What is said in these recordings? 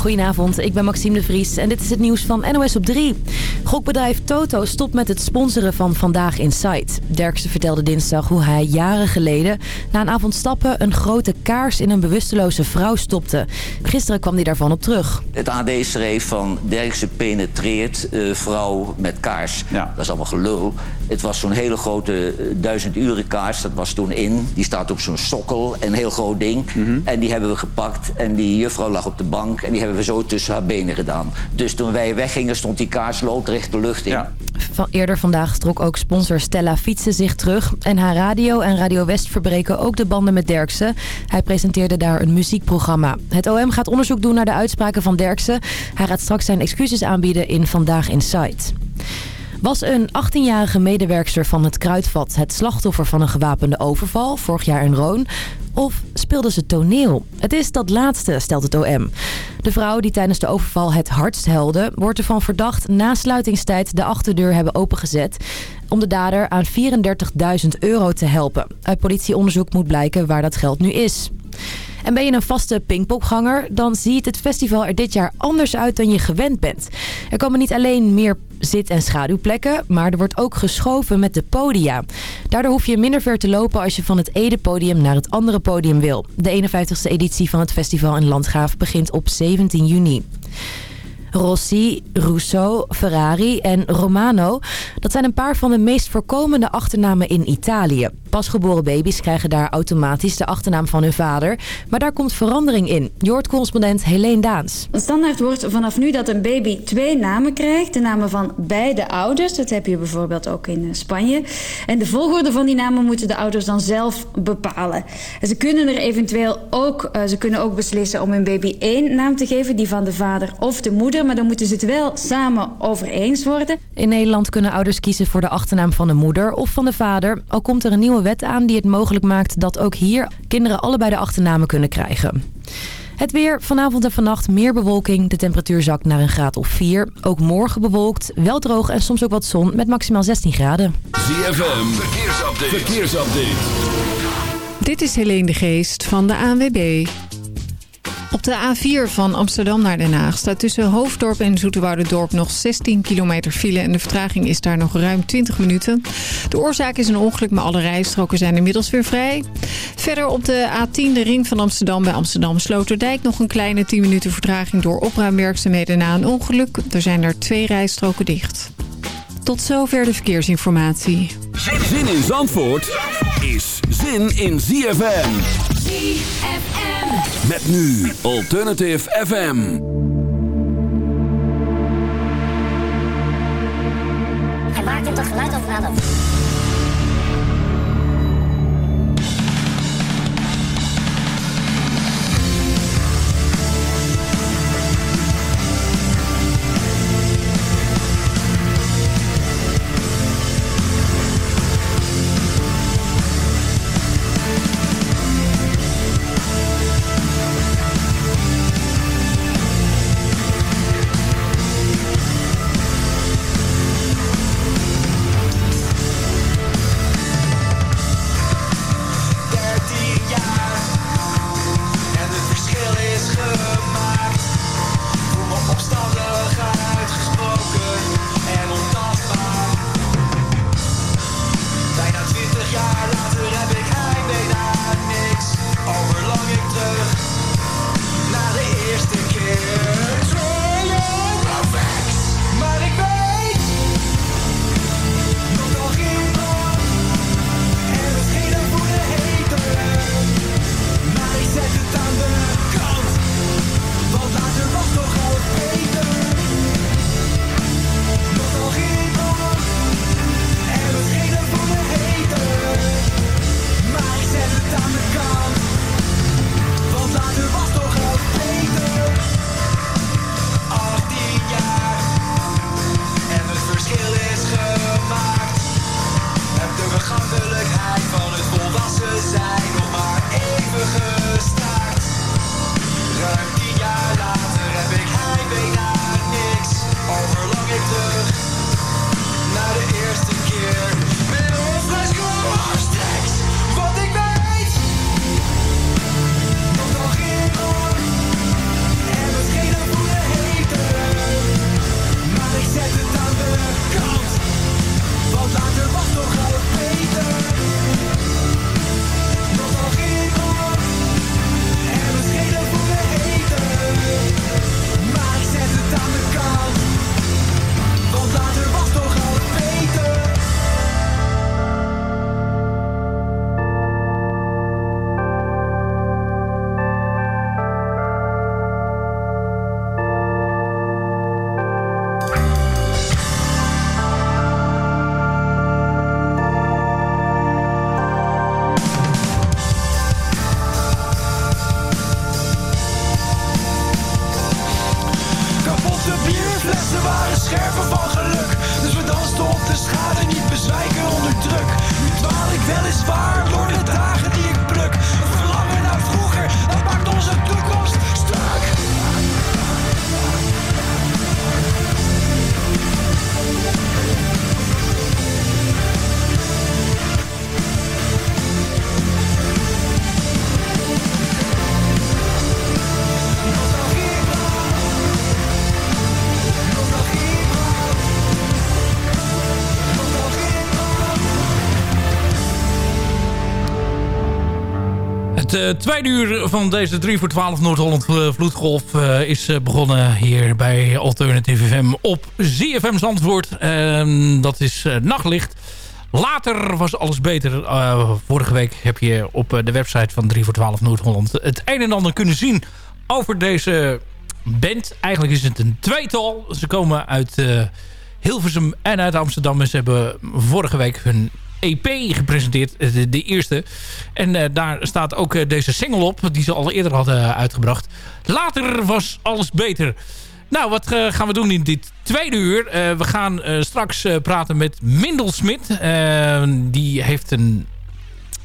Goedenavond, ik ben Maxime de Vries en dit is het nieuws van NOS op 3. Gokbedrijf Toto stopt met het sponsoren van Vandaag Insight. Derksen vertelde dinsdag hoe hij jaren geleden na een avond stappen een grote kaars in een bewusteloze vrouw stopte. Gisteren kwam hij daarvan op terug. Het AD schreef van Derksen penetreert uh, vrouw met kaars. Ja. Dat is allemaal gelul. Het was zo'n hele grote uh, duizend uren kaars, dat was toen in. Die staat op zo'n sokkel, een heel groot ding. En die hebben we gepakt en die juffrouw lag op de bank en die hebben we zo tussen haar benen gedaan. Dus toen wij weggingen stond die kaars loodrecht de lucht in. Ja. Van eerder vandaag trok ook sponsor Stella Fietsen zich terug. En haar radio en Radio West verbreken ook de banden met Derksen. Hij presenteerde daar een muziekprogramma. Het OM gaat onderzoek doen naar de uitspraken van Derksen. Hij gaat straks zijn excuses aanbieden in Vandaag Insight. Was een 18-jarige medewerkster van het Kruidvat het slachtoffer van een gewapende overval vorig jaar in Roon? Of speelde ze toneel? Het is dat laatste, stelt het OM. De vrouw die tijdens de overval het hardst helde... wordt ervan verdacht na sluitingstijd de achterdeur hebben opengezet... om de dader aan 34.000 euro te helpen. Uit politieonderzoek moet blijken waar dat geld nu is. En ben je een vaste Pinkpopganger, dan ziet het festival er dit jaar anders uit dan je gewend bent. Er komen niet alleen meer zit- en schaduwplekken, maar er wordt ook geschoven met de podia. Daardoor hoef je minder ver te lopen als je van het ene podium naar het andere podium wil. De 51ste editie van het festival in Landgraaf begint op 17 juni. Rossi, Rousseau, Ferrari en Romano. Dat zijn een paar van de meest voorkomende achternamen in Italië. Pasgeboren baby's krijgen daar automatisch de achternaam van hun vader. Maar daar komt verandering in. Joort-correspondent Helene Daans. Standaard wordt vanaf nu dat een baby twee namen krijgt. De namen van beide ouders. Dat heb je bijvoorbeeld ook in Spanje. En de volgorde van die namen moeten de ouders dan zelf bepalen. En ze kunnen er eventueel ook, uh, ze kunnen ook beslissen om hun baby één naam te geven. Die van de vader of de moeder. Maar dan moeten ze het wel samen over eens worden. In Nederland kunnen ouders kiezen voor de achternaam van de moeder of van de vader. Al komt er een nieuwe wet aan die het mogelijk maakt dat ook hier kinderen allebei de achternamen kunnen krijgen. Het weer, vanavond en vannacht meer bewolking. De temperatuur zakt naar een graad of 4. Ook morgen bewolkt, wel droog en soms ook wat zon met maximaal 16 graden. ZFM, verkeersupdate. verkeersupdate. Dit is Helene de Geest van de ANWB. Op de A4 van Amsterdam naar Den Haag staat tussen Hoofddorp en Zoeterwoudendorp nog 16 kilometer file en de vertraging is daar nog ruim 20 minuten. De oorzaak is een ongeluk, maar alle rijstroken zijn inmiddels weer vrij. Verder op de A10 de ring van Amsterdam bij Amsterdam Sloterdijk nog een kleine 10 minuten vertraging door opruimwerkzaamheden na een ongeluk. Er zijn er twee rijstroken dicht. Tot zover de verkeersinformatie. Zin in Zandvoort is zin in ZFM. ZFM. Met nu Alternative FM. En waar komt dat geluid over tweede uur van deze 3 voor 12 Noord-Holland eh, Vloedgolf eh, is eh, begonnen hier bij Alternative FM op ZFM Zandvoort. Ehm, dat is eh, nachtlicht. Later was alles beter. Eh, vorige week heb je op eh, de website van 3 voor 12 Noord-Holland het een en ander kunnen zien over deze band. Eigenlijk is het een tweetal. Ze komen uit eh, Hilversum en uit Amsterdam. En ze hebben vorige week hun EP gepresenteerd, eh, de, eerste. En eh, daar staat ook eh, deze single op, die ze al eerder hadden uitgebracht. Later was alles beter. Nou, wat gaan we doen in dit tweede uur? We gaan straks praten met Mindel Smit. Die heeft een,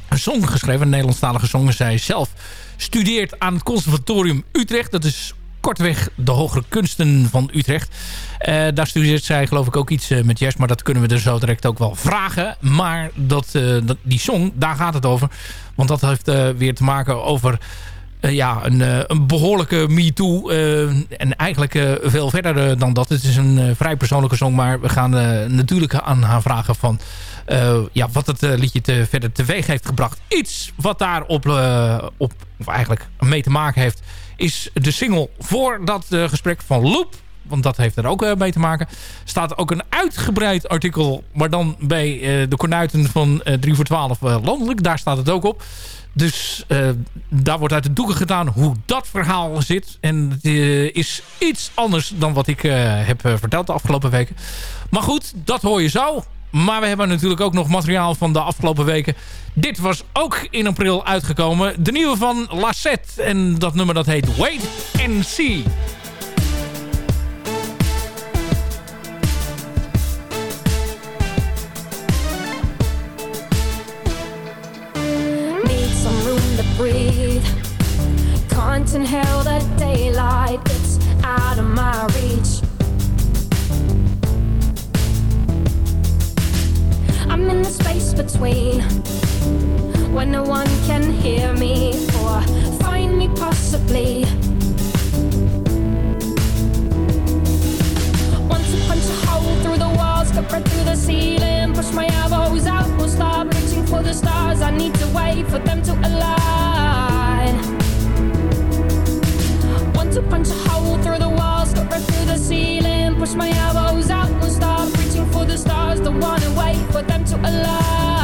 een song geschreven, een Nederlandstalige song. Zij zelf studeert aan het Conservatorium Utrecht. Dat is kortweg de hogere kunsten van Utrecht. Eh, daar studeert zij geloof ik ook iets eh, met jazz. Maar dat kunnen we er zo direct ook wel vragen. Maar dat, eh, dat, die song, daar gaat het over. Want dat heeft weer te maken over... eh, ja, een, eh, een behoorlijke MeToo. eh en eigenlijk veel verder dan dat. Het is een vrij persoonlijke song. Maar we gaan natuurlijk aan haar vragen van... ja, wat het liedje te, verder teweeg heeft gebracht. Iets wat daar op, of eigenlijk mee te maken heeft... is de single voor dat gesprek van Loop want dat heeft er ook mee te maken. staat ook een uitgebreid artikel, maar dan bij de kornuiten van eh 3 voor 12 eh, landelijk. Daar staat het ook op. Dus eh, daar wordt uit de doeken gedaan hoe dat verhaal zit. En het eh, is iets anders dan wat ik eh, heb verteld de afgelopen weken. Maar goed, dat hoor je zo. Maar we hebben natuurlijk ook nog materiaal van de afgelopen weken. Dit was ook in april uitgekomen. De nieuwe van Lassette. En dat nummer dat heet Wait and See. Can't inhale the daylight, it's out of my reach. I'm in the space between when no one can hear me or find me possibly. Want to punch a hole through the walls, cut right through the ceiling, push my elbows out, won't stop reaching for the stars. I need to wait for them to align. To punch a hole through the walls, cut right through the ceiling, push my elbows out, won't stop reaching for the stars. Don't wanna wait for them to align.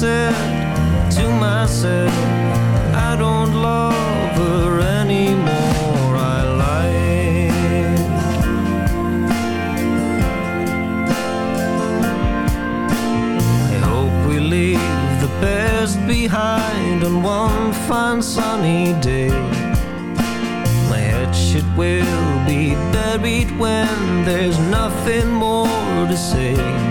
said to myself, I don't love her anymore. I lie. I hope we leave the best behind on one fine sunny day. My hatchet will be buried when there's nothing more to say.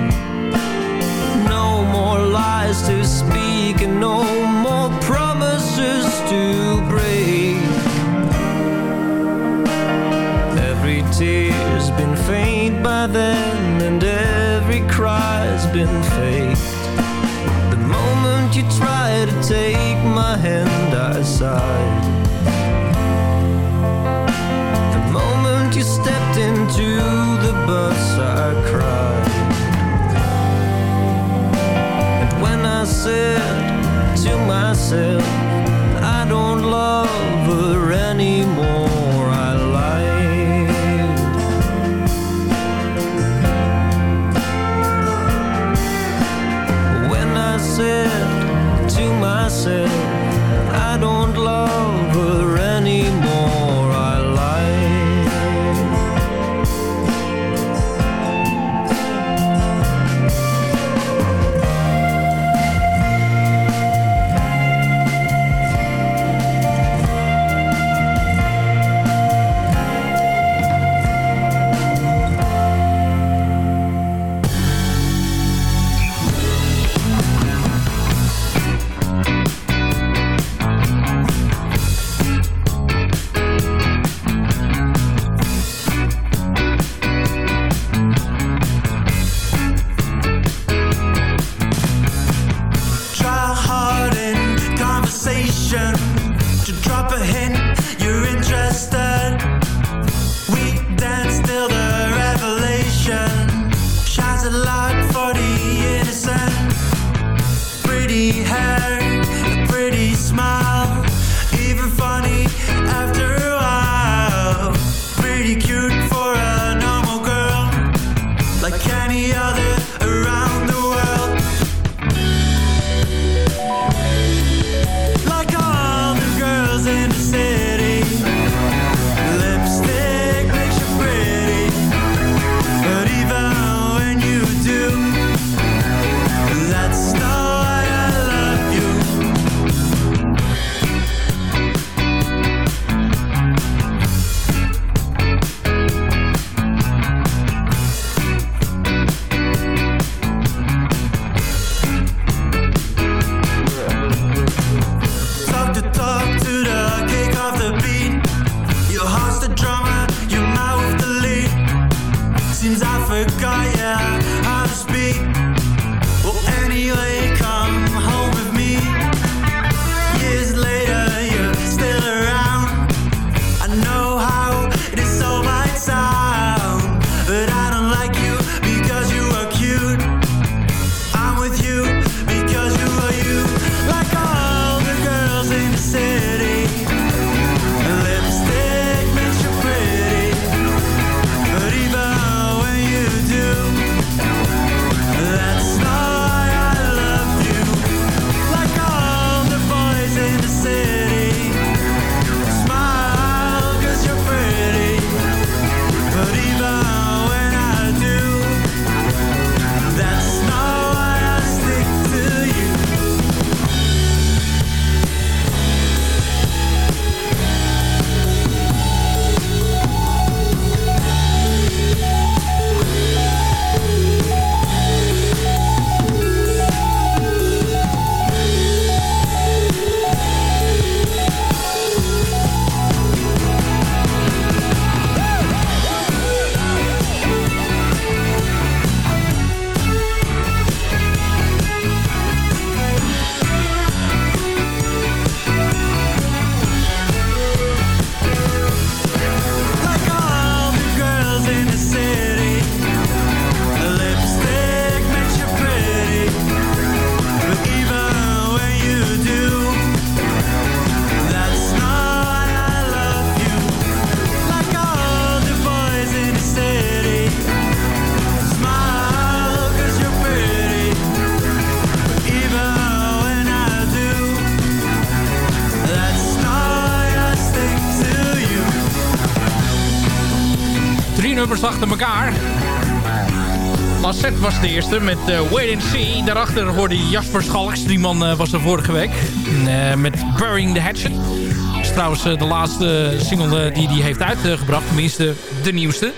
no more promises to break. Every tear's been faint by then And every cry's been faked. The moment you try to take my hand I sighed The moment you stepped into the bus I cried. And when I said to myself. I don't love her anymore. Was de eerste met uh, Wait and See. Daarachter hoorde Jasper Schalks. Die man uh, was er vorige week. Uh, met Burying the Hatchet. Dat is trouwens de laatste single die hij heeft uitgebracht. Tenminste, de nieuwste.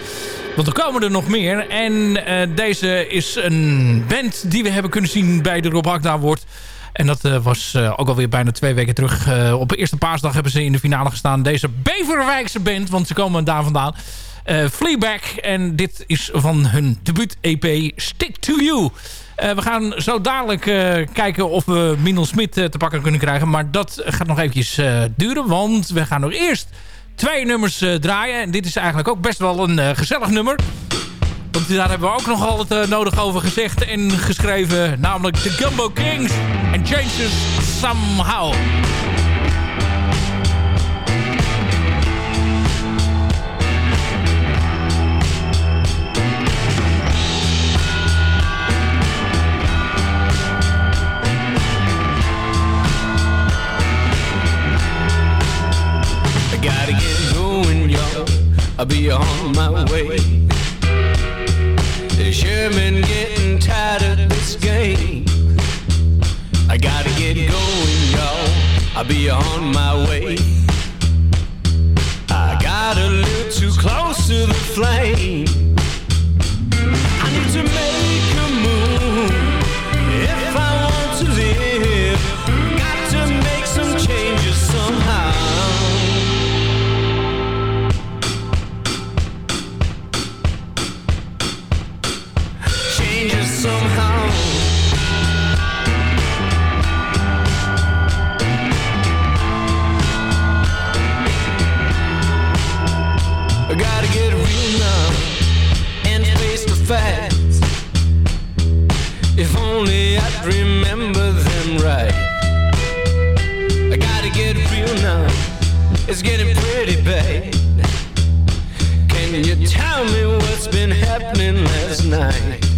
Want er komen er nog meer. En deze is een band die we hebben kunnen zien bij de Rob wordt. En dat was uh, ook alweer bijna twee weken terug. Op de eerste paasdag hebben ze in de finale gestaan. Deze Beverwijkse band, want ze komen daar vandaan. Fleabag. En dit is van hun debuut-EP Stick To You. we gaan zo dadelijk kijken of we Mindel Smit te pakken kunnen krijgen. Maar dat gaat nog eventjes duren. Want we gaan nog eerst twee nummers draaien. En dit is eigenlijk ook best wel een gezellig nummer. Want daar hebben we ook nog altijd uh, nodig over gezegd en geschreven. Namelijk The Gumbo Kings and Changes Somehow. I'll be on my way. Sherman getting tired of this game. I gotta get going, y'all. I'll be on my way. I got a little too close to the flame. I need to make only I'd remember them right. I gotta get real now. It's getting pretty bad. Can you tell me what's been happening last night?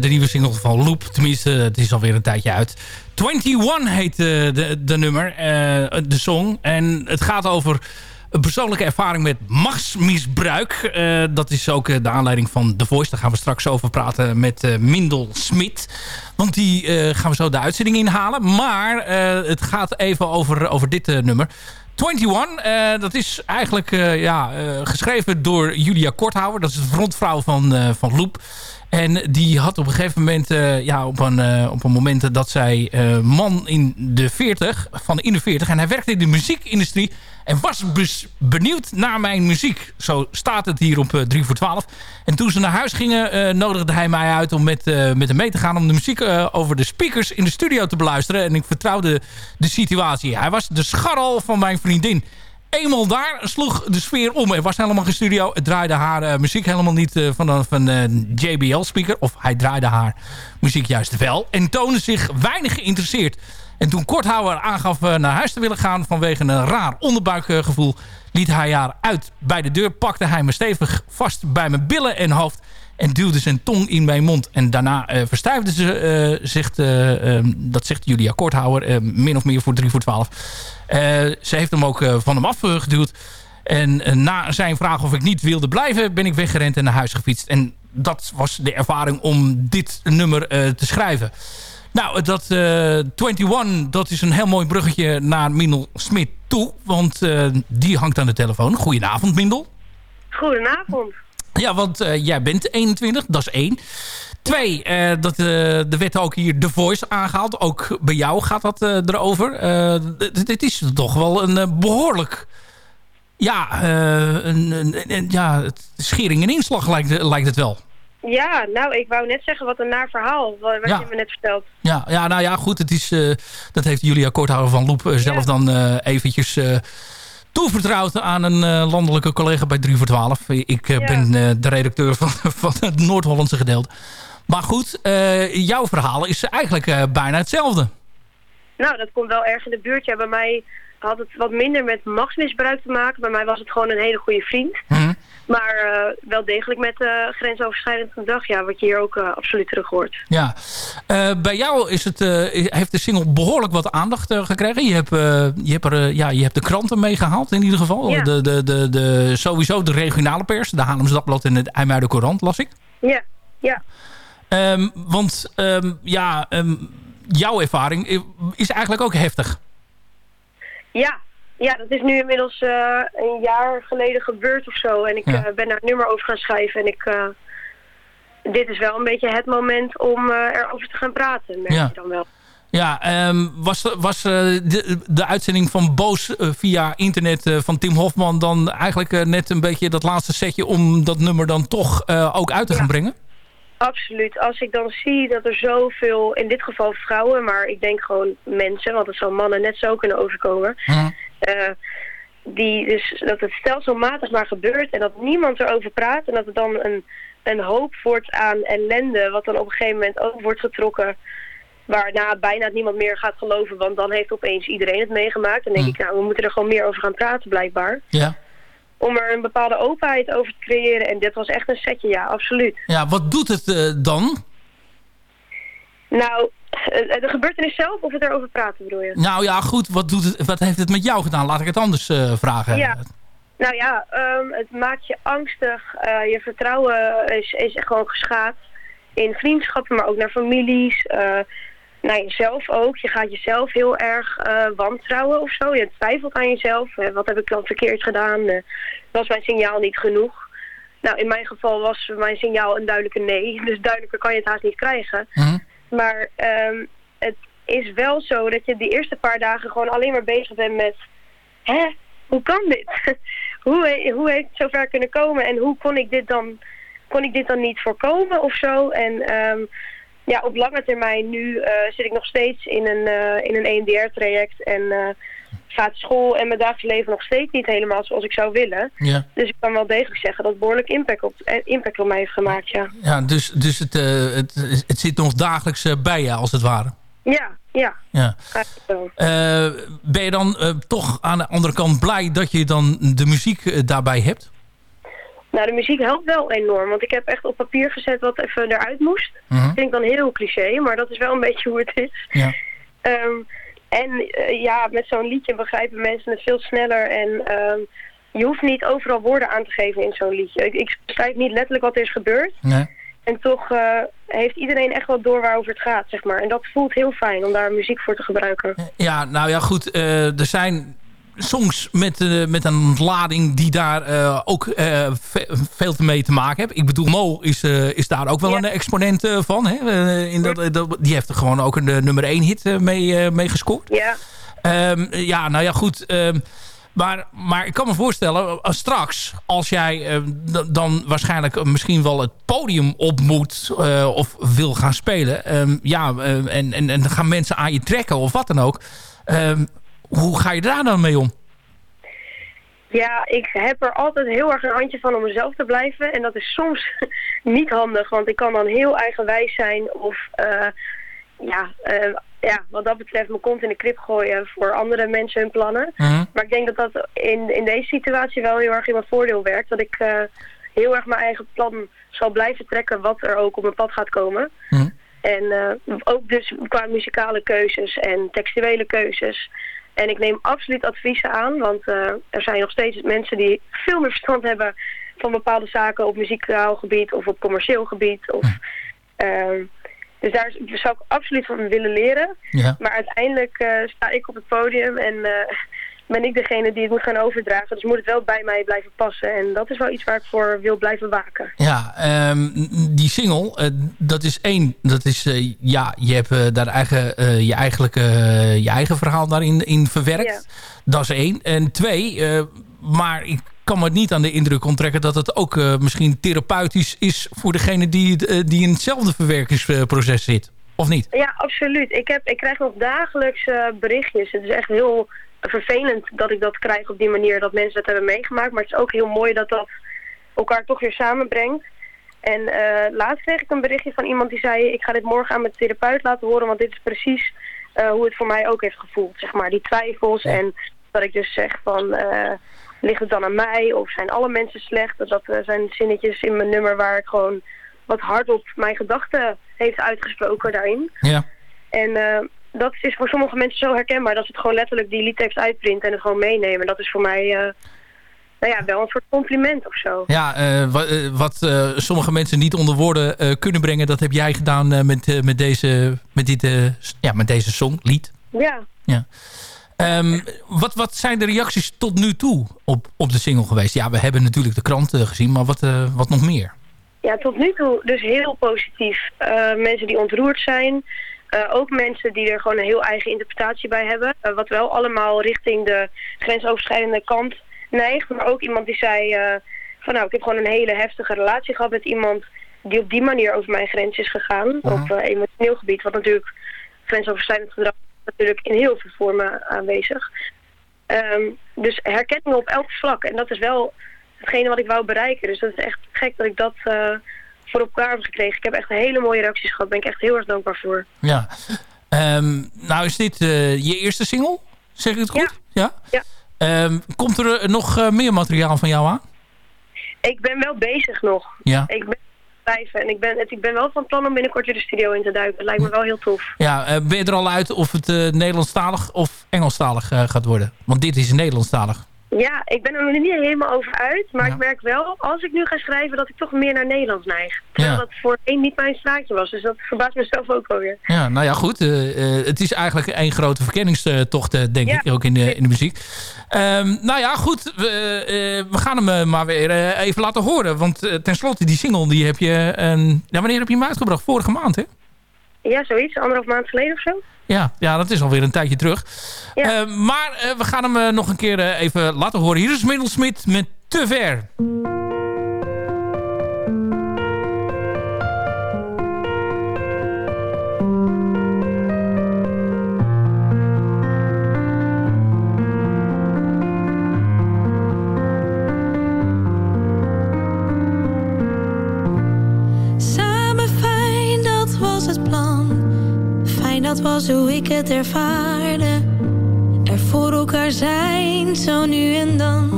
De nieuwe single van Loop. Tenminste, het is alweer een tijdje uit. 21 heet eh, de, de nummer, eh, de song. En het gaat over een persoonlijke ervaring met machtsmisbruik. Eh, dat is ook eh, de aanleiding van The Voice. Daar gaan we straks over praten met eh, Mindel Smit. Want die eh, gaan we zo de uitzending inhalen. Maar eh, het gaat even over, over dit eh, nummer. 21, eh, dat is eigenlijk eh, ja, eh, geschreven door Julia Korthouwer. Dat is de frontvrouw van, van Loop. En die had op een gegeven moment, ja, op een, op een moment dat zij man in de 40, van in de 40, en hij werkte in de muziekindustrie en was benieuwd naar mijn muziek. Zo staat het hier op eh, 3 voor 12. En toen ze naar huis gingen, eh, nodigde hij mij uit om met, eh, met hem mee te gaan om de muziek eh, over de speakers in de studio te beluisteren. En ik vertrouwde de situatie. Hij was de scharrel van mijn vriendin. Eenmaal daar sloeg de sfeer om. Er was helemaal geen studio. Het draaide haar eh, muziek helemaal niet eh, van, een JBL-speaker. Of hij draaide haar muziek juist wel. En toonde zich weinig geïnteresseerd. En toen Korthouwer aangaf eh, naar huis te willen gaan... vanwege een raar onderbuikgevoel... liet hij haar uit bij de deur. Pakte hij me stevig vast bij mijn billen en hoofd... en duwde zijn tong in mijn mond. En daarna eh verstuifde ze eh, zich... eh, eh, dat zegt Julia Korthouwer... min of meer voor 3 voor 12. Eh, ze heeft hem ook van hem afgeduwd. En na zijn vraag of ik niet wilde blijven... ben ik weggerend en naar huis gefietst. En dat was de ervaring om dit nummer te schrijven. Nou, dat eh 21, dat is een heel mooi bruggetje naar Mindel Smit toe. Want eh, die hangt aan de telefoon. Goedenavond, Mindel. Goedenavond. Ja, want eh, jij bent 21, dat is één. Twee, dat, er werd ook hier The Voice aangehaald. Ook bij jou gaat dat erover. Dit is toch wel een eh, behoorlijk... Ja, een, een, een- ja, schering en inslag lijkt, lijkt het wel. Ja, nou, ik wou net zeggen wat een naar verhaal, wat, Ja. je me net vertelt. Ja, ja, nou ja, goed. Het is, eh, dat heeft Julia Korthouwer van Loep eh, zelf dan eh, eventjes eh, toevertrouwd aan een landelijke collega bij 3 voor 12. Ik Ja. ben de redacteur van, van het Noord-Hollandse gedeelte. Maar goed, jouw verhaal is eigenlijk bijna hetzelfde. Nou, dat komt wel erg in de buurt. Ja, bij mij had het wat minder met machtsmisbruik te maken. Bij mij was het gewoon een hele goede vriend. Mhm. Maar eh, wel degelijk met eh, grensoverschrijdend gedrag, ja, wat je hier ook eh, absoluut terug hoort. Ja. Bij jou is het, heeft de single behoorlijk wat aandacht gekregen. Je hebt, je, hebt er, ja, je hebt de kranten meegehaald in ieder geval. Ja. De, de, de, de, sowieso de regionale pers. De Haarlems Dagblad en het IJmuiden Courant las ik. Ja, ja. Ehm, want ehm, ja, ehm, jouw ervaring is eigenlijk ook heftig. Ja, ja, dat is nu inmiddels eh, een jaar geleden gebeurd of zo. En ik Ja. eh, ben daar een nummer over gaan schrijven. En ik, eh, dit is wel een beetje het moment om erover te gaan praten, merk Ja. je dan wel. Ja, ehm, was, was de, de uitzending van Boos via internet van Tim Hofman dan eigenlijk net een beetje dat laatste setje om dat nummer dan toch ook uit te gaan brengen? Absoluut. Als ik dan zie dat er zoveel, in dit geval vrouwen, maar ik denk gewoon mensen, want het zou mannen net zo kunnen overkomen. eh, die dus, dat het stelselmatig maar gebeurt en dat niemand erover praat. En dat er dan een, een hoop wordt aan ellende, wat dan op een gegeven moment ook wordt getrokken. Waarna bijna niemand meer gaat geloven, want dan heeft opeens iedereen het meegemaakt. Dan denk ik, nou, we moeten er gewoon meer over gaan praten blijkbaar. Ja. Om er een bepaalde openheid over te creëren. En dit was echt een setje, ja, absoluut. Ja, wat doet het eh, dan? Nou, eh, de gebeurtenis zelf of het erover praten bedoel je? Nou ja, goed, wat, doet het, wat heeft het met jou gedaan? Laat ik het anders eh, vragen. Ja. Nou ja, ehm, het maakt je angstig. Eh, je vertrouwen is, is gewoon geschaad. In vriendschappen, maar ook naar families. eh, naar jezelf ook. Je gaat jezelf heel erg eh, wantrouwen of zo. Je twijfelt aan jezelf. Eh, wat heb ik dan verkeerd gedaan? Was mijn signaal niet genoeg? Nou, in mijn geval was mijn signaal een duidelijke nee. Dus duidelijker kan je het haast niet krijgen. Maar ehm, het is wel zo dat je die eerste paar dagen gewoon alleen maar bezig bent met... Hè, hoe kan dit? hoe, hoe heeft het zover kunnen komen? En hoe kon ik dit dan, kon ik dit dan niet voorkomen of zo? En ehm, ja, op lange termijn nu eh, zit ik nog steeds in een, eh, in een EMDR-traject. En eh, gaat school en mijn dagelijks leven nog steeds niet helemaal zoals ik zou willen. Ja. Dus ik kan wel degelijk zeggen dat het behoorlijk impact op, eh, impact op mij heeft gemaakt, ja. Ja, dus, dus het, eh, het, het zit nog dagelijks eh, bij je, als het ware. Ja, ja. Ja. Ben je dan toch aan de andere kant blij dat je dan de muziek daarbij hebt? Nou, de muziek helpt wel enorm, want ik heb echt op papier gezet wat even eruit moest. Mhm. Dat vind ik dan heel cliché, maar dat is wel een beetje hoe het is. Ja. Ehm, en eh, ja, met zo'n liedje begrijpen mensen het veel sneller en ehm, je hoeft niet overal woorden aan te geven in zo'n liedje. Ik, ik beschrijf niet letterlijk wat er is gebeurd. Nee. En toch eh, heeft iedereen echt wel door waarover het gaat, zeg maar. En dat voelt heel fijn om daar muziek voor te gebruiken. Ja, nou ja, goed. eh, er zijn songs met, eh, met een lading die daar eh, ook eh, ve- veel te mee te maken hebben. Ik bedoel, Mo is, is daar ook wel een exponent van. Hè? In dat, dat, die heeft er gewoon ook een nummer 1 hit mee, mee gescoord. Ja. Ehm, ja, nou ja, goed. ehm, maar, maar ik kan me voorstellen, straks, als jij dan waarschijnlijk misschien wel het podium op moet of wil gaan spelen. ehm, ja, en, en, en dan gaan mensen aan je trekken of wat dan ook. Hoe ga je daar dan mee om? Ja, ik heb er altijd heel erg een handje van om mezelf te blijven. En dat is soms niet handig, want ik kan dan heel eigenwijs zijn of eh, ja, eh, ja, wat dat betreft mijn kont in de krip gooien voor andere mensen hun plannen. Maar ik denk dat dat in, in deze situatie wel heel erg in mijn voordeel werkt. Dat ik eh, heel erg mijn eigen plan zal blijven trekken wat er ook op mijn pad gaat komen. En eh, ook dus qua muzikale keuzes en textuele keuzes. En ik neem absoluut adviezen aan, want eh, er zijn nog steeds mensen die veel meer verstand hebben van bepaalde zaken op muzikaal gebied of op commercieel gebied. Of, ehm, dus daar zou ik absoluut van willen leren. Ja. Maar uiteindelijk eh, sta ik op het podium en eh, ben ik degene die het moet gaan overdragen. Dus moet het wel bij mij blijven passen. En dat is wel iets waar ik voor wil blijven waken. Ja, ehm, die single, eh, dat is één. Dat is, eh, ja, je hebt eh, daar eigen, je, eigenlijk, eh, je eigen verhaal daarin in verwerkt. Dat is één. En twee, maar ik kan me niet aan de indruk onttrekken... dat het ook misschien therapeutisch is voor degene die, die in hetzelfde verwerkingsproces zit. Of niet? Ja, absoluut. Ik, heb, ik krijg nog dagelijks berichtjes. Het is echt heel vervelend dat ik dat krijg op die manier, dat mensen dat hebben meegemaakt. Maar het is ook heel mooi dat dat elkaar toch weer samenbrengt. En eh, laatst kreeg ik een berichtje van iemand die zei... ik ga dit morgen aan mijn therapeut laten horen... want dit is precies eh, hoe het voor mij ook heeft gevoeld. Zeg maar, die twijfels en dat ik dus zeg van... eh, ligt het dan aan mij of zijn alle mensen slecht? Dat zijn zinnetjes in mijn nummer waar ik gewoon wat hardop mijn gedachten heeft uitgesproken daarin. Ja. En dat is voor sommige mensen zo herkenbaar dat ze het gewoon letterlijk die liedtekst uitprinten en het gewoon meenemen. Dat is voor mij eh, nou ja, wel een soort compliment of zo. Ja, eh, eh, wat sommige mensen niet onder woorden kunnen brengen... dat heb jij gedaan met, met, deze, met, dit, ja, met deze song, lied. Ja, Ja. Ehm, wat, wat zijn de reacties tot nu toe op, op de single geweest? Ja, we hebben natuurlijk de krant eh, gezien, maar wat, wat nog meer? ja tot nu toe dus heel positief. Mensen die ontroerd zijn. Eh, ook mensen die er gewoon een heel eigen interpretatie bij hebben. Eh, wat wel allemaal richting de grensoverschrijdende kant neigt. Maar ook iemand die zei eh, van nou, ik heb gewoon een hele heftige relatie gehad met iemand die op die manier over mijn grens is gegaan. Op eh, emotioneel gebied. Wat natuurlijk grensoverschrijdend gedrag is natuurlijk in heel veel vormen aanwezig. Ehm, dus herkenning op elk vlak. En dat is wel hetgene wat ik wou bereiken. Dus dat is echt gek dat ik dat voor elkaar heb gekregen. Ik heb echt hele mooie reacties gehad. Daar ben ik echt heel erg dankbaar voor. Ja. Ehm, nou is dit eh, je eerste single? Zeg ik het goed? Ja. Ja. Ehm, komt er eh, nog eh, meer materiaal van jou aan? Ik ben wel bezig nog. Ja. Ik ben schrijven en ik ben, het, ik ben wel van plan om binnenkort weer de studio in te duiken. Het lijkt me wel heel tof. Ja, eh, ben je er al uit of het eh, Nederlandstalig of Engelstalig gaat worden? Want dit is Nederlandstalig. Ja, ik ben er nog niet helemaal over uit. Maar ik merk wel, als ik nu ga schrijven, dat ik toch meer naar Nederlands neig. Terwijl Ja. dat voorheen niet mijn straatje was. Dus dat verbaast mezelf ook alweer. Ja, nou ja, goed. eh, eh, het is eigenlijk een grote verkenningstocht, eh, denk Ja. ik, ook in de, in de muziek. Ehm, nou ja, goed. We, we gaan hem maar weer even laten horen. Want tenslotte, die single, die heb je... een ja, wanneer heb je hem uitgebracht? Vorige maand, hè? Ja, zoiets. Anderhalf maand geleden of zo. Ja, ja, dat is alweer een tijdje terug. Eh, maar eh, we gaan hem eh, nog een keer even laten horen. Hier is Middelsmit met Te Ver. Was hoe ik het ervaarde. Er voor elkaar zijn, zo nu en dan.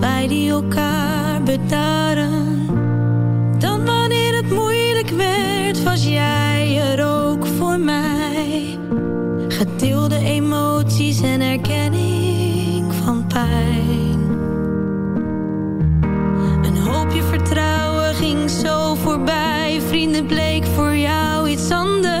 Wij die elkaar bedaren. Dan wanneer het moeilijk werd, was jij er ook voor mij. Gedeelde emoties en erkenning van pijn. Een hoopje vertrouwen ging zo voorbij. Vrienden bleek voor jou iets anders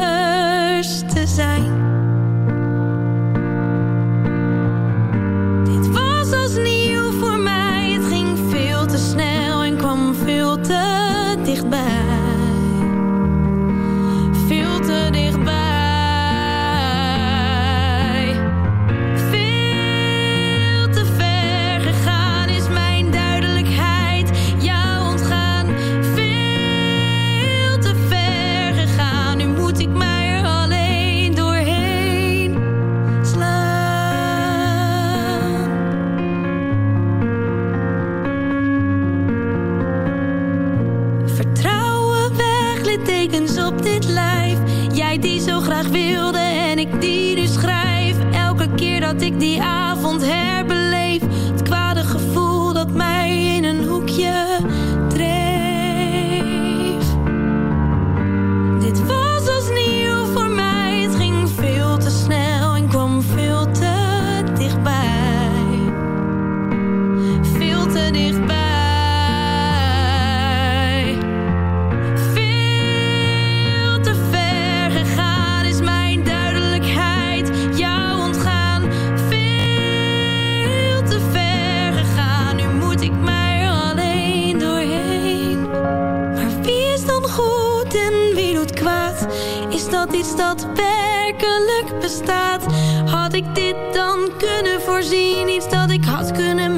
Is dat iets dat werkelijk bestaat? Had ik dit dan kunnen voorzien? Iets dat ik had kunnen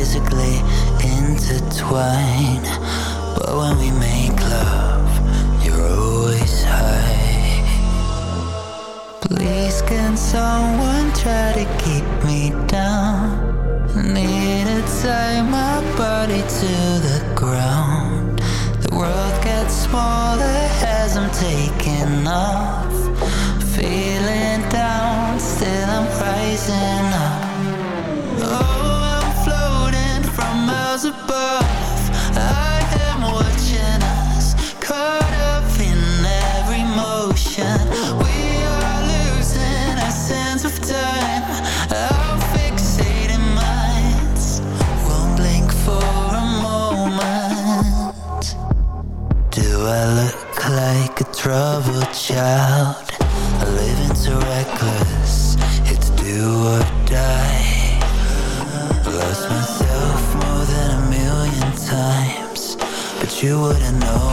physically intertwine. But when we make love, you're always high. Please, can someone try to keep me down? Need to tie my body to the ground. The world gets smaller as I'm taking off. Feeling down, still I'm rising child. I live into reckless. It's do or die. Lost myself more than a million times But you wouldn't know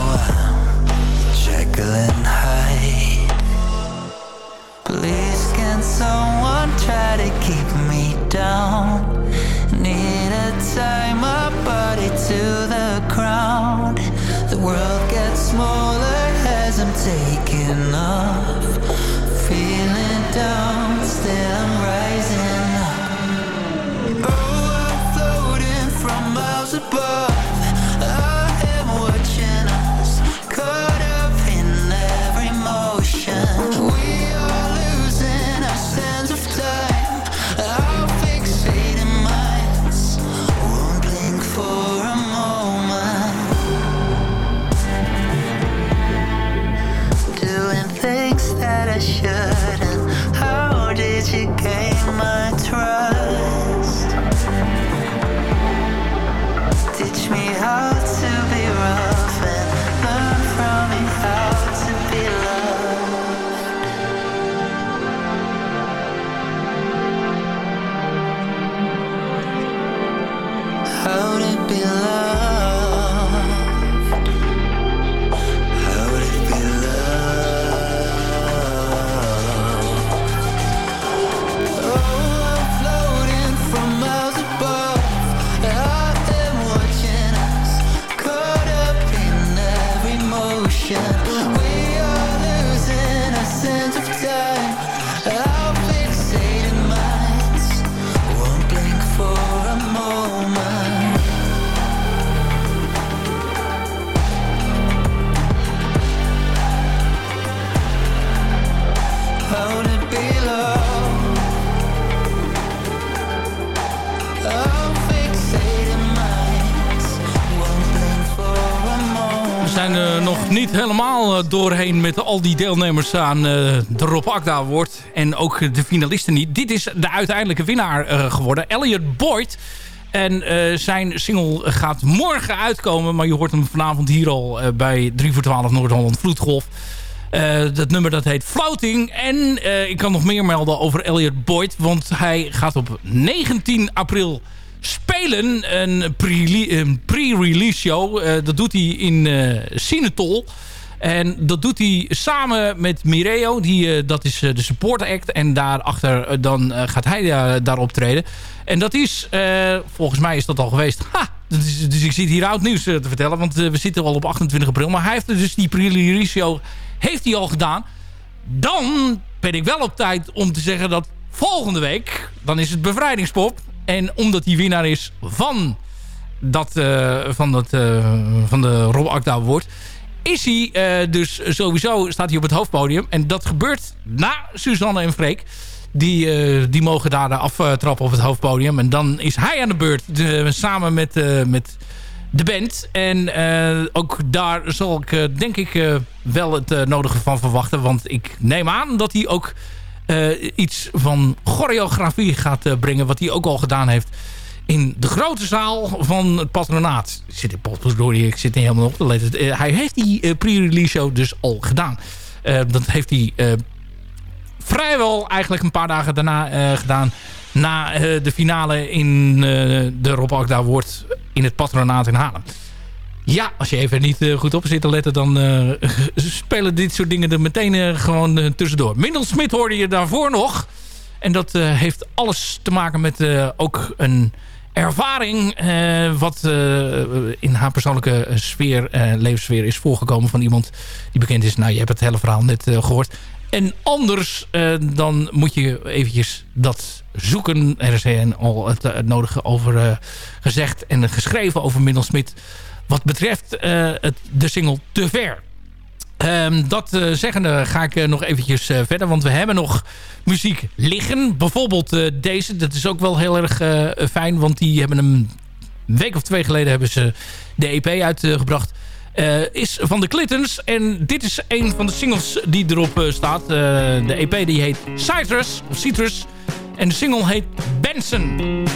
eh, doorheen met al die deelnemers aan uh, de Rob Akda Award. En ook de finalisten niet. Dit is de uiteindelijke winnaar uh, geworden. Elliot Boyd. En zijn single gaat morgen uitkomen. Maar je hoort hem vanavond hier al bij 3 voor 12 Noord-Holland Vloedgolf. dat nummer dat heet Floating. En ik kan nog meer melden over Elliot Boyd. Want hij gaat op 19 april spelen. Een pre-release show. Dat doet hij in Sinetol. En dat doet hij samen met Mireo. Die, uh, dat is de support act. En daarachter dan gaat hij daar optreden. En dat is, volgens mij is dat al geweest. Ha! Dus, ik zit hier oud nieuws te vertellen. Want we zitten al op 28 april. Maar hij heeft dus die pre-release heeft hij al gedaan. Dan ben ik wel op tijd om te zeggen dat volgende week... dan is het bevrijdingspop. En omdat hij winnaar is van, dat, van, dat, van de Rob Akda Award... is hij uh, dus sowieso staat hij op het hoofdpodium. En dat gebeurt na Suzanne en Freek. Die, die mogen daar aftrappen op het hoofdpodium. En dan is hij aan de beurt samen met, met de band. En ook daar zal ik denk ik wel het nodige van verwachten. Want ik neem aan dat hij ook iets van choreografie gaat brengen. Wat hij ook al gedaan heeft in de grote zaal van het patronaat. Ik zit in potverdorie, ik zit niet helemaal op te letten. Uh, hij heeft die pre-release show dus al gedaan. dat heeft hij vrijwel eigenlijk een paar dagen daarna gedaan. Na de finale in de Rob Akda wordt in het patronaat in Haarlem. Ja, als je even niet goed op zit te letten... dan spelen dit soort dingen er meteen gewoon tussendoor. Mindel Smit hoorde je daarvoor nog. En dat heeft alles te maken met ook een ervaring... wat in haar persoonlijke sfeer, levenssfeer is voorgekomen van iemand die bekend is. Nou, je hebt het hele verhaal net gehoord. En anders dan moet je eventjes dat zoeken. Er is al het, het nodige over gezegd en geschreven over Mindel Smit wat betreft het, de single Te Ver. Um, dat uh, zeggende ga ik uh, nog eventjes uh, verder. Want we hebben nog muziek liggen. Bijvoorbeeld deze. Dat is ook wel heel erg fijn. Want die hebben een week of twee geleden hebben ze de EP uitgebracht. is van de Clintons. En dit is een van de singles die erop staat. de EP die heet Citrus. Of Citrus. En de single heet Benson.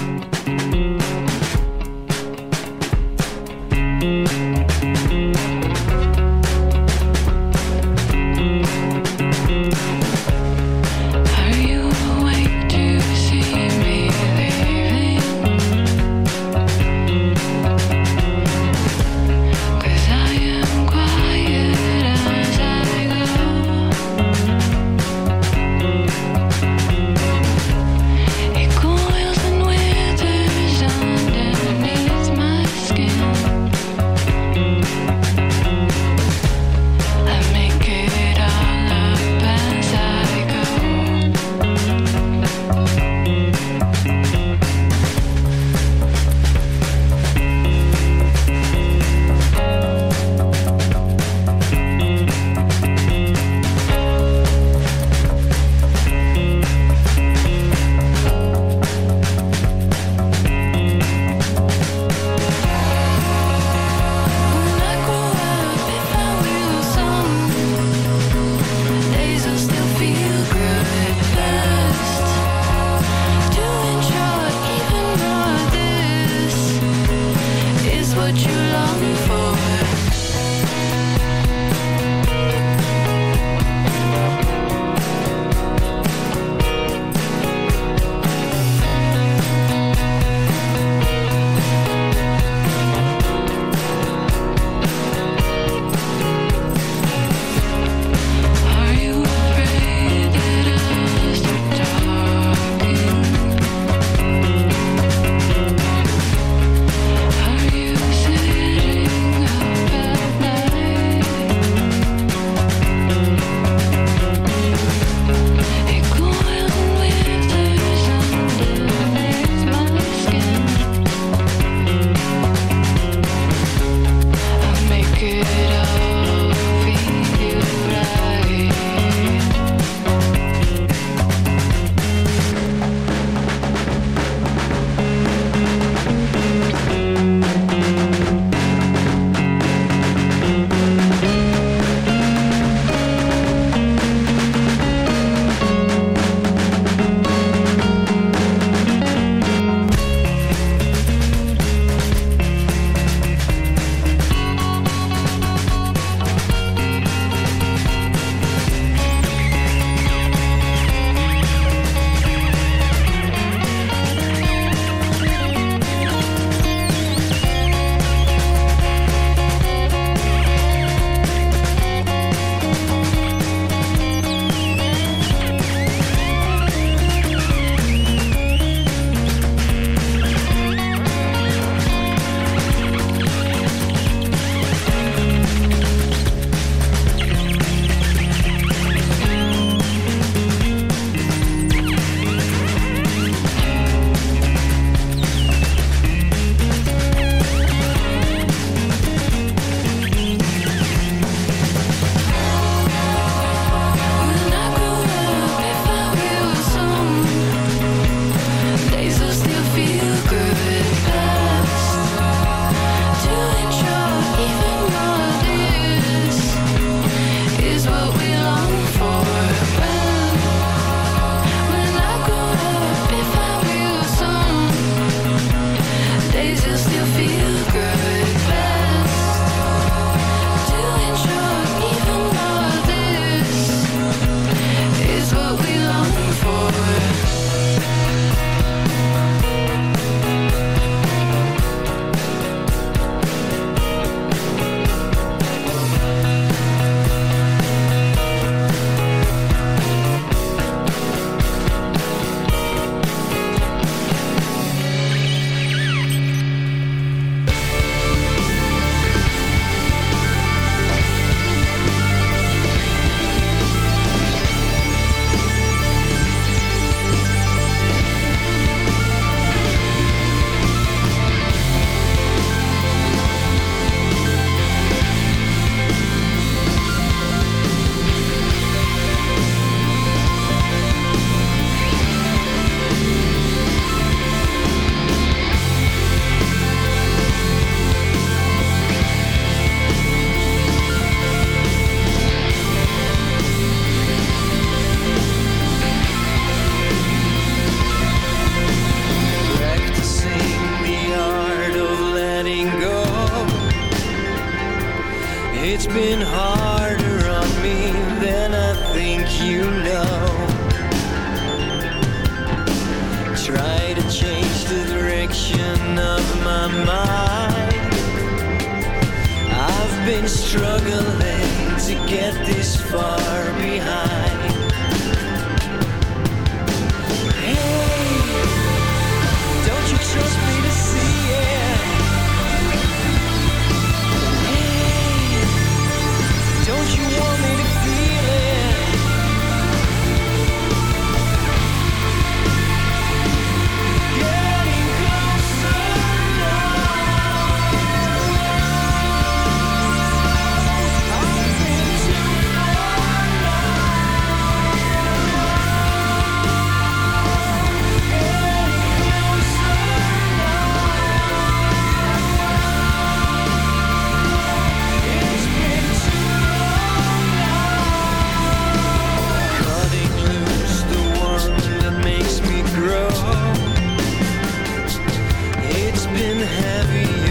heavy.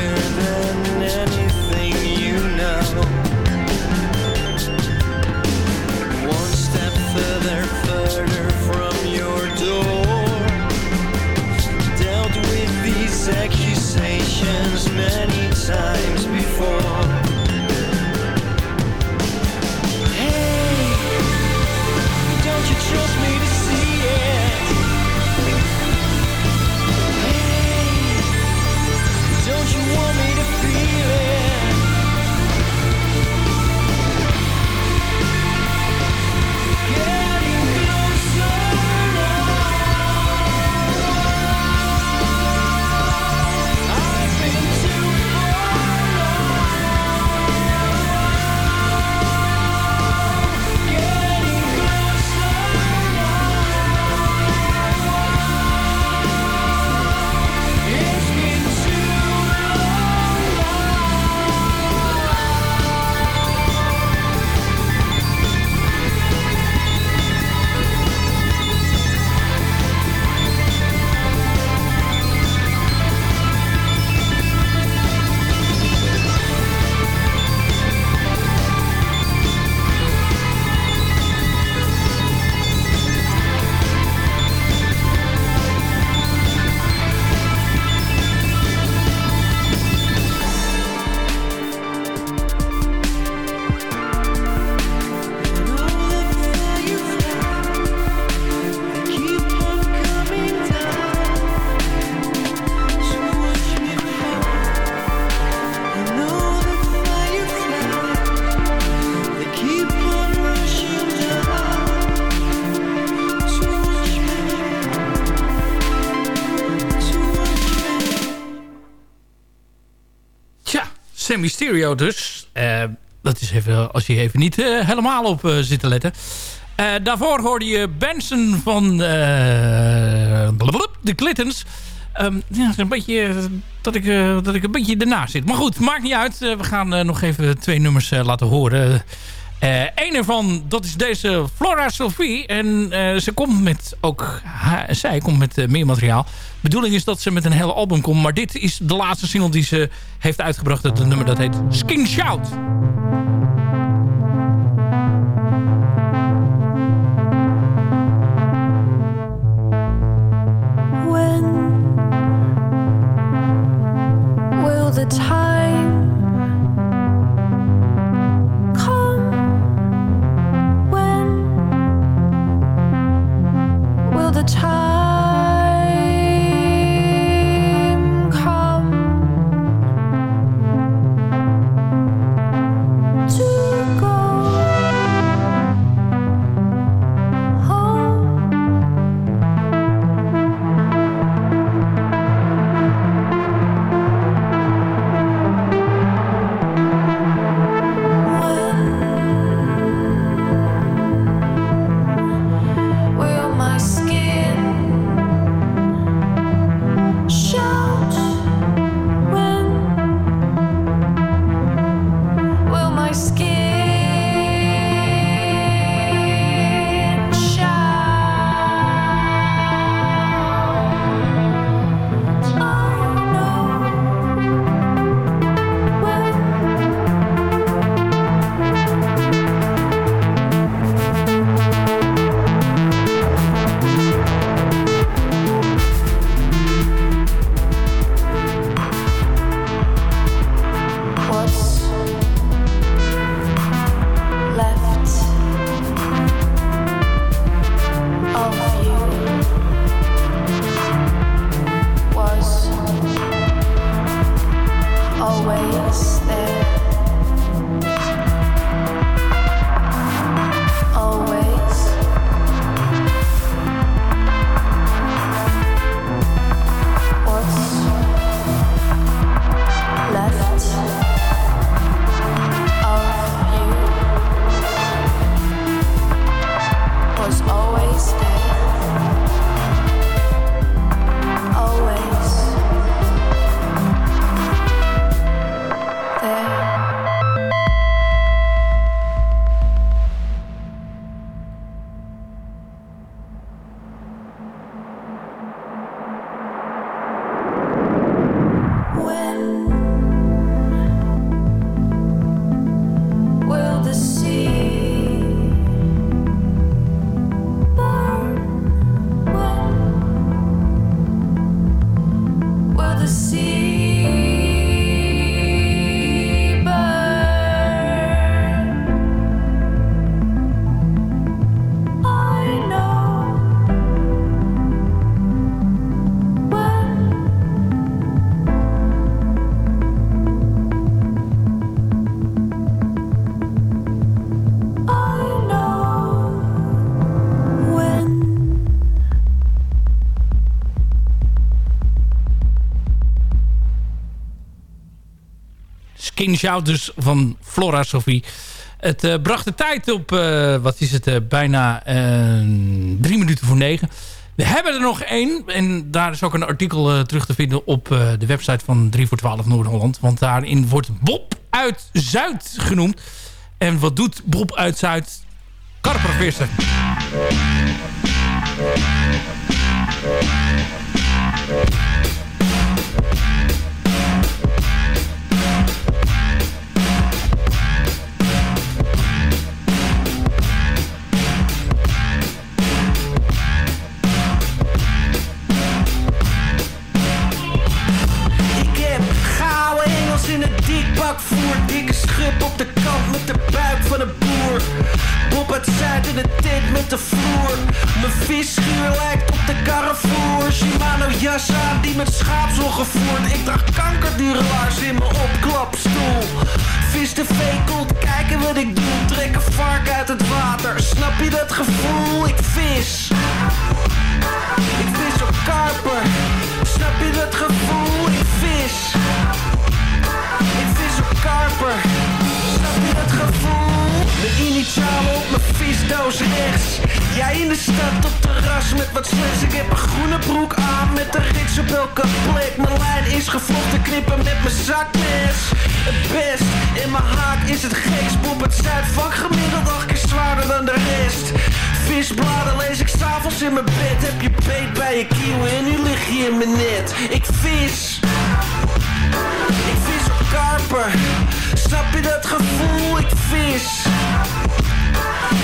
Sammy Stereo dus. Eh, dat is even, als je even niet eh, helemaal op eh, zit te letten. Daarvoor hoorde je Benson van de Clintons. Ehm, ja, is een beetje dat ik, dat ik een beetje ernaast zit. Maar goed, maakt niet uit. We gaan nog even twee nummers laten horen. Eh een ervan, dat is deze Flora Sophie. En eh, ze komt met ook... zij komt met eh, meer materiaal. Bedoeling is dat ze met een hele album komt. Maar dit is de laatste single die ze heeft uitgebracht. Het nummer dat heet Skin Shout. When will the Shout dus van Flora Sophie. Het eh, bracht de tijd op, eh, wat is het, eh, bijna drie minuten voor negen. We hebben er nog één. En daar is ook een artikel terug te vinden op de website van 3 voor 12 Noord-Holland. Want daarin wordt Bob uit Zuid genoemd. En wat doet Bob uit Zuid? Karpervissen. Voer. Dikke schub op de kant met de buik van een boer. Bob uit Zuid in de tent met de vloer. Mijn visschuur lijkt op de Carrefour. Shimano jas die met schaapsel gevoerd. Ik draag kankerdure laars in mijn opklapstoel. Vis de komt, kijken wat ik doe. Trek een vark uit het water. Snap je dat gevoel? Ik vis. Ik vis op karper. Snap je dat gevoel? Ik vis. Karper. Snap je dat gevoel? Mijn initialen op mijn visdoos rechts. Jij in de stad op terras met wat slechts. Ik heb een groene broek aan met een rits op elke plek. Mijn lijn is gevlochten knippen met mijn zakmes. Het best in mijn haak is het gekst. Bob het Zuidvak gemiddeld acht keer zwaarder dan de rest. Visbladen lees ik s'avonds in mijn bed. Heb je beet bij je kieuwen en nu lig je in net. Ik vis. Ik vis karper. Snap je dat gevoel? Ik vis.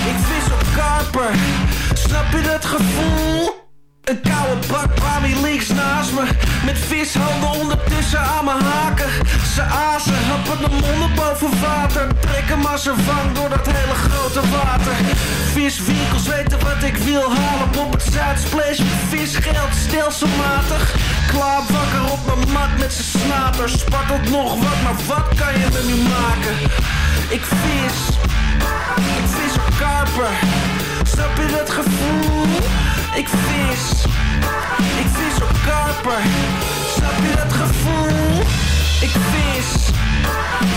Ik vis op karper. Snap je dat gevoel? Een koude bak Bami links naast me. Met vishanden ondertussen aan mijn haken. Ze azen, happen de monden boven water. Trekken maar ze vang door dat hele grote water. Viswinkels weten wat ik wil halen. Op het Zuidsplash visgeld stelselmatig. Klaar wakker op mijn mat met z'n snater. Spartelt nog wat, maar wat kan je er nu maken? Ik vis Ik vis op karper. Snap je dat gevoel? Ik vis Ik vis op karper Snap je dat gevoel? Ik vis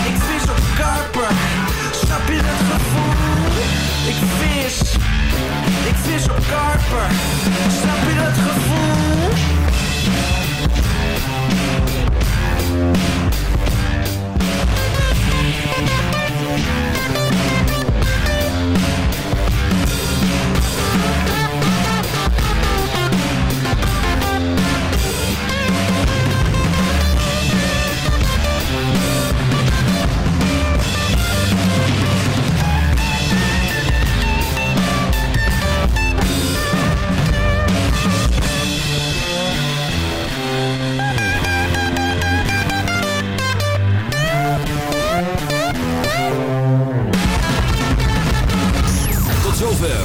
Ik vis op karper Snap je dat gevoel? Ik vis Ik vis op karper Snap je dat gevoel?